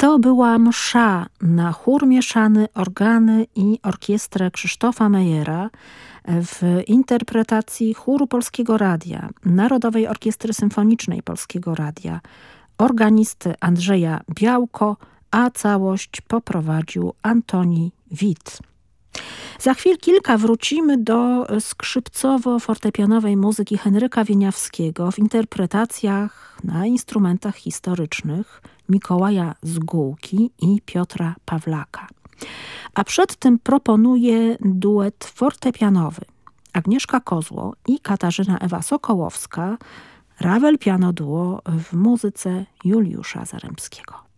To była msza na chór mieszany, organy i orkiestrę Krzysztofa Mejera w interpretacji chóru Polskiego Radia, Narodowej Orkiestry Symfonicznej Polskiego Radia, organisty Andrzeja Białko, a całość poprowadził Antoni Wit. Za chwil kilka wrócimy do skrzypcowo-fortepianowej muzyki Henryka Wieniawskiego w interpretacjach na instrumentach historycznych Mikołaja Zgółki i Piotra Pawlaka. A przed tym proponuję duet fortepianowy. Agnieszka Kozło i Katarzyna Ewa Sokołowska, Ravel Piano Duo w muzyce Juliusza Zaremskiego.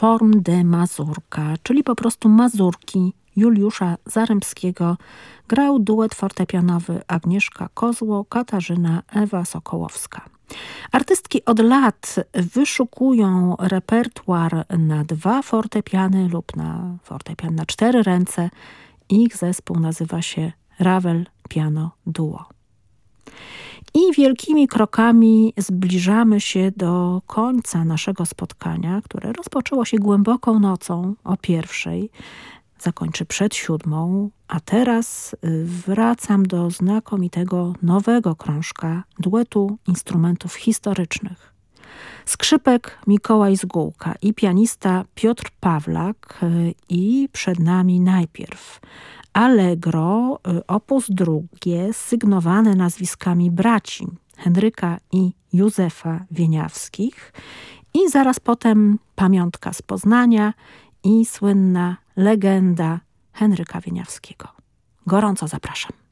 Forme de mazurka, czyli po prostu mazurki Juliusza Zaremskiego grał duet fortepianowy Agnieszka Kozło, Katarzyna Ewa Sokołowska. Artystki od lat wyszukują repertuar na dwa fortepiany lub na fortepian na cztery ręce. Ich zespół nazywa się Ravel Piano Duo. I wielkimi krokami zbliżamy się do końca naszego spotkania, które rozpoczęło się głęboką nocą o pierwszej, zakończy przed siódmą, a teraz y, wracam do znakomitego nowego krążka duetu instrumentów historycznych. Skrzypek Mikołaj Zgółka i pianista Piotr Pawlak y, i przed nami najpierw Allegro, y, opus drugie, sygnowane nazwiskami braci Henryka i Józefa Wieniawskich i zaraz potem pamiątka z Poznania i słynna legenda Henryka Wieniawskiego. Gorąco zapraszam.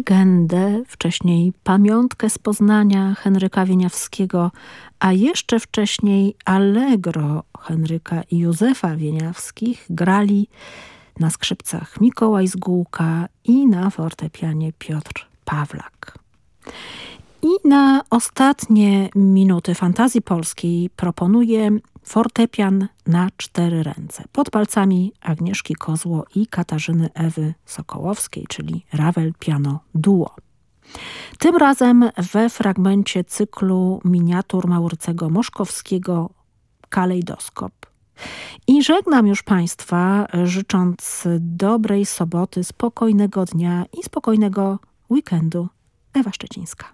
Legendę, wcześniej pamiątkę z Poznania Henryka Wieniawskiego, a jeszcze wcześniej Allegro Henryka i Józefa Wieniawskich grali na skrzypcach Mikołaj Zgółka i na fortepianie Piotr Pawlak. I na ostatnie minuty fantazji polskiej proponuję fortepian na cztery ręce. Pod palcami Agnieszki Kozło i Katarzyny Ewy Sokołowskiej, czyli Ravel Piano Duo. Tym razem we fragmencie cyklu miniatur Maurycego Moszkowskiego Kalejdoskop. I żegnam już Państwa, życząc dobrej soboty, spokojnego dnia i spokojnego weekendu. Ewa Szczecińska.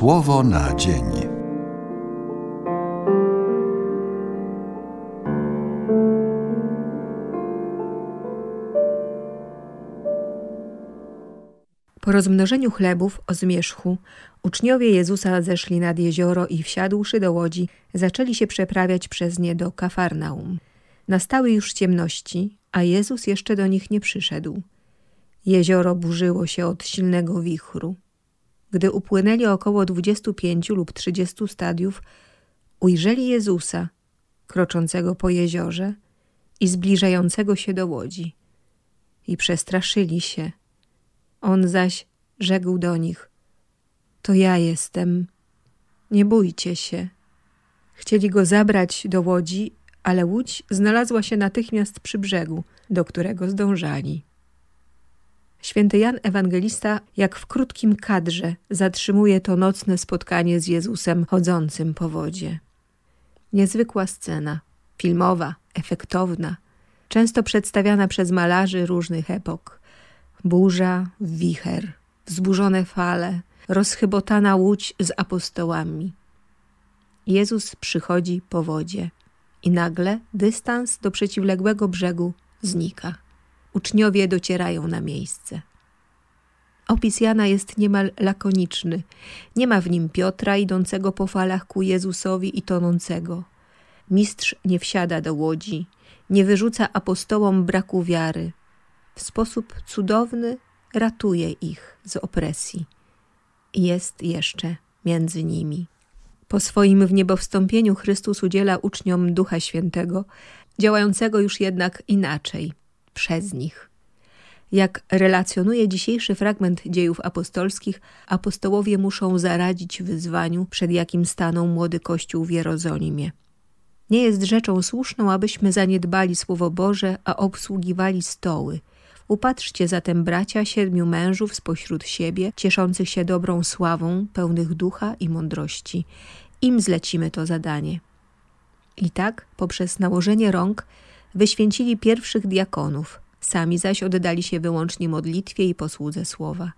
Słowo na dzień. Po rozmnożeniu chlebów o zmierzchu, uczniowie Jezusa zeszli nad jezioro i wsiadłszy do łodzi, zaczęli się przeprawiać przez nie do Kafarnaum. Nastały już ciemności, a Jezus jeszcze do nich nie przyszedł. Jezioro burzyło się od silnego wichru. Gdy upłynęli około dwudziestu pięciu lub trzydziestu stadiów, ujrzeli Jezusa, kroczącego po jeziorze i zbliżającego się do łodzi. I przestraszyli się. On zaś rzekł do nich: To ja jestem, nie bójcie się. Chcieli go zabrać do łodzi, ale łódź znalazła się natychmiast przy brzegu, do którego zdążali. Święty Jan Ewangelista, jak w krótkim kadrze, zatrzymuje to nocne spotkanie z Jezusem chodzącym po wodzie. Niezwykła scena, filmowa, efektowna, często przedstawiana przez malarzy różnych epok. Burza, wicher, wzburzone fale, rozchybotana łódź z apostołami. Jezus przychodzi po wodzie i nagle dystans do przeciwległego brzegu znika. Uczniowie docierają na miejsce. Opis Jana jest niemal lakoniczny. Nie ma w nim Piotra idącego po falach ku Jezusowi i tonącego. Mistrz nie wsiada do łodzi, nie wyrzuca apostołom braku wiary. W sposób cudowny ratuje ich z opresji. Jest jeszcze między nimi. Po swoim w niebo wstąpieniu Chrystus udziela uczniom Ducha Świętego, działającego już jednak inaczej, przez nich. Jak relacjonuje dzisiejszy fragment dziejów apostolskich, apostołowie muszą zaradzić wyzwaniu, przed jakim stanął młody Kościół w Jerozolimie. Nie jest rzeczą słuszną, abyśmy zaniedbali Słowo Boże, a obsługiwali stoły. Upatrzcie zatem bracia siedmiu mężów spośród siebie, cieszących się dobrą sławą, pełnych ducha i mądrości. Im zlecimy to zadanie. I tak, poprzez nałożenie rąk, wyświęcili pierwszych diakonów, sami zaś oddali się wyłącznie modlitwie i posłudze słowa.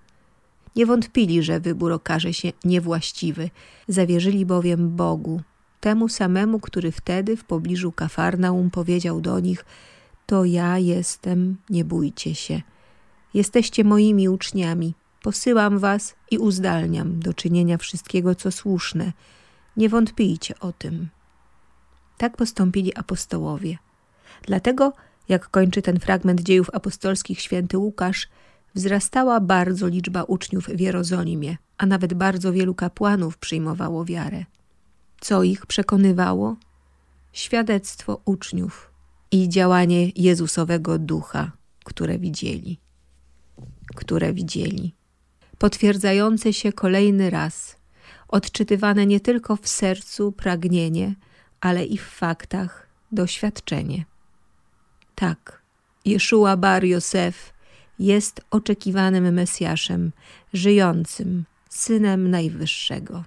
Nie wątpili, że wybór okaże się niewłaściwy, zawierzyli bowiem Bogu, temu samemu, który wtedy w pobliżu Kafarnaum powiedział do nich: To ja jestem, nie bójcie się. Jesteście moimi uczniami. Posyłam was i uzdalniam do czynienia wszystkiego, co słuszne. Nie wątpijcie o tym. Tak postąpili apostołowie. Dlatego, jak kończy ten fragment dziejów apostolskich święty Łukasz, wzrastała bardzo liczba uczniów w Jerozolimie, a nawet bardzo wielu kapłanów przyjmowało wiarę. Co ich przekonywało? Świadectwo uczniów i działanie Jezusowego Ducha, które widzieli. Które widzieli. Potwierdzające się kolejny raz, odczytywane nie tylko w sercu pragnienie, ale i w faktach doświadczenie. Tak, Jeszua Bar Józef jest oczekiwanym Mesjaszem, żyjącym, Synem Najwyższego.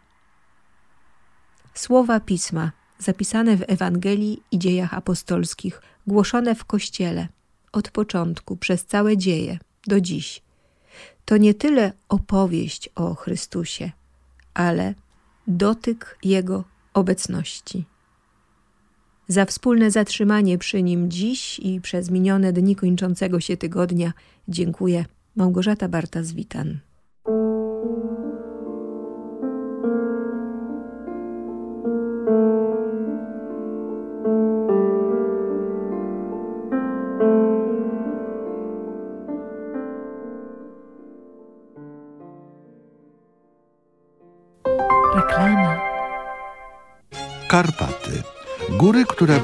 Słowa Pisma, zapisane w Ewangelii i dziejach apostolskich, głoszone w Kościele, od początku, przez całe dzieje, do dziś, to nie tyle opowieść o Chrystusie, ale dotyk Jego obecności. Za wspólne zatrzymanie przy nim dziś i przez minione dni kończącego się tygodnia dziękuję Małgorzata Barta-Zwitan.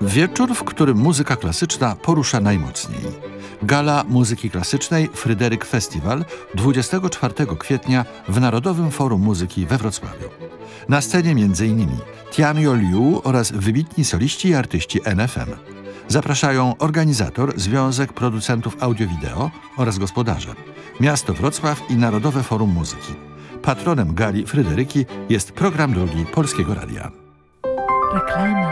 Wieczór, w którym muzyka klasyczna porusza najmocniej. Gala Muzyki Klasycznej Fryderyk Festiwal 24 kwietnia w Narodowym Forum Muzyki we Wrocławiu. Na scenie m.in. Tianyo Liu oraz wybitni soliści i artyści NFM. Zapraszają organizator Związek Producentów Audio-Wideo oraz gospodarze, Miasto Wrocław i Narodowe Forum Muzyki. Patronem gali Fryderyki jest program drugi Polskiego Radia. Reklama.